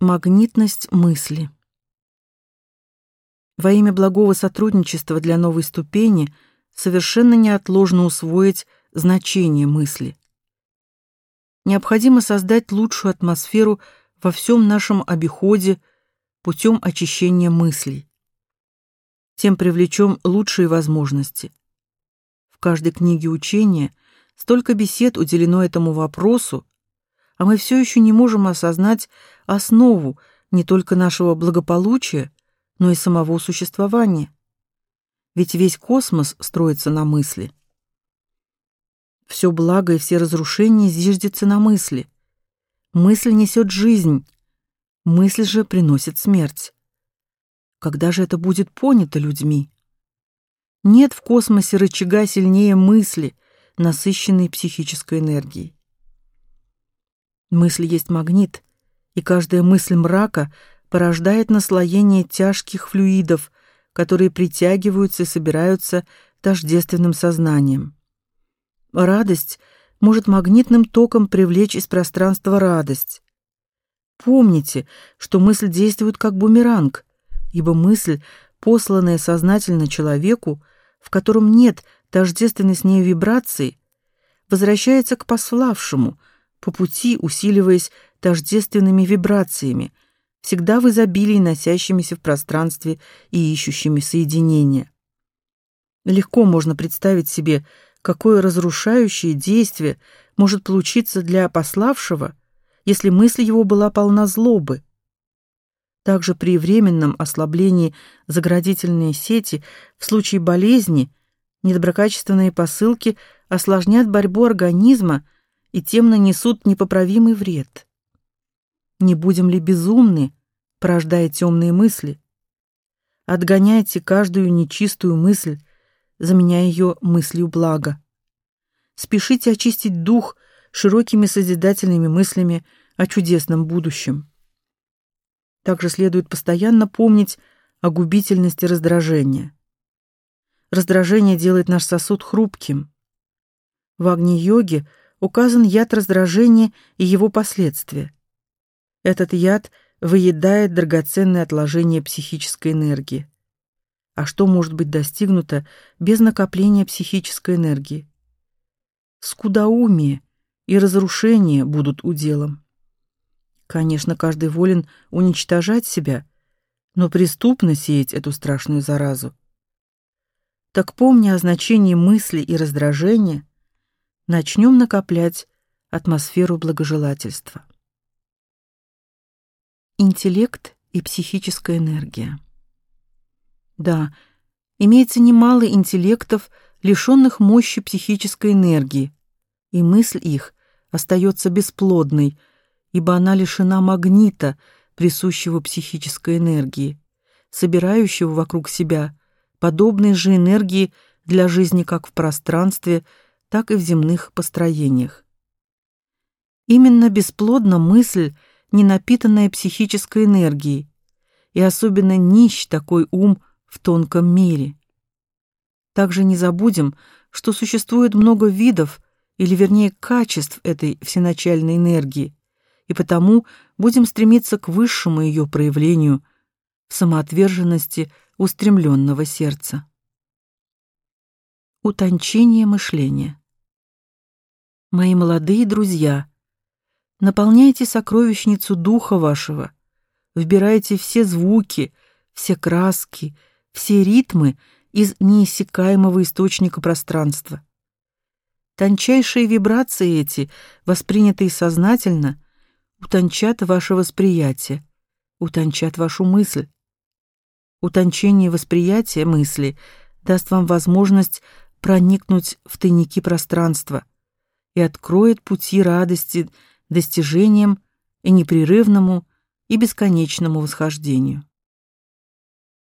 Магнитность мысли. Во имя благого сотрудничества для новой ступени совершенно неотложно усвоить значение мысли. Необходимо создать лучшую атмосферу во всем нашем обиходе путем очищения мыслей. Тем привлечем лучшие возможности. В каждой книге учения столько бесед уделено этому вопросу, а мы все еще не можем осознать основу не только нашего благополучия, но и самого существования. Ведь весь космос строится на мысли. Все благо и все разрушения зиждется на мысли. Мысль несет жизнь, мысль же приносит смерть. Когда же это будет понято людьми? Нет в космосе рычага сильнее мысли, насыщенной психической энергией. Мысль есть магнит, и каждая мысль мрака порождает наслоение тяжких флюидов, которые притягиваются и собираются тождественным сознанием. Радость может магнитным током привлечь из пространства радость. Помните, что мысль действует как бумеранг, ибо мысль, посланная сознательно человеку, в котором нет тождественной с ней вибрации, возвращается к пославшему – по пути усиливаясь тождественными вибрациями, всегда в изобилии носящимися в пространстве и ищущими соединения. Легко можно представить себе, какое разрушающее действие может получиться для пославшего, если мысль его была полна злобы. Также при временном ослаблении заградительной сети в случае болезни недоброкачественные посылки осложнят борьбу организма и тем нанесут непоправимый вред. Не будем ли безумны, порождая темные мысли? Отгоняйте каждую нечистую мысль, заменяя ее мыслью блага. Спешите очистить дух широкими созидательными мыслями о чудесном будущем. Также следует постоянно помнить о губительности раздражения. Раздражение делает наш сосуд хрупким. В агни-йоге указан яд раздражения и его последствия. Этот яд выедает драгоценные отложения психической энергии. А что может быть достигнуто без накопления психической энергии? Скудоумие и разрушение будут уделом. Конечно, каждый волен уничтожать себя, но преступно сеять эту страшную заразу. Так помни о значении мысли и раздражения, начнем накоплять атмосферу благожелательства. Интеллект и психическая энергия. Да, имеется немало интеллектов, лишенных мощи психической энергии, и мысль их остается бесплодной, ибо она лишена магнита, присущего психической энергии, собирающего вокруг себя подобные же энергии для жизни как в пространстве, так и в земных построениях. Именно бесплодна мысль, не напитанная психической энергией, и особенно нищ такой ум в тонком мире. Также не забудем, что существует много видов, или вернее качеств этой всеначальной энергии, и потому будем стремиться к высшему ее проявлению в самоотверженности устремленного сердца. Утончение мышления. Мои молодые друзья, наполняйте сокровищницу духа вашего, вбирайте все звуки, все краски, все ритмы из неиссякаемого источника пространства. Тончайшие вибрации эти, воспринятые сознательно, утончат ваше восприятие, утончат вашу мысль. Утончение восприятия мысли даст вам возможность проникнуть в тайники пространства и откроет пути радости достижениям и непрерывному и бесконечному восхождению.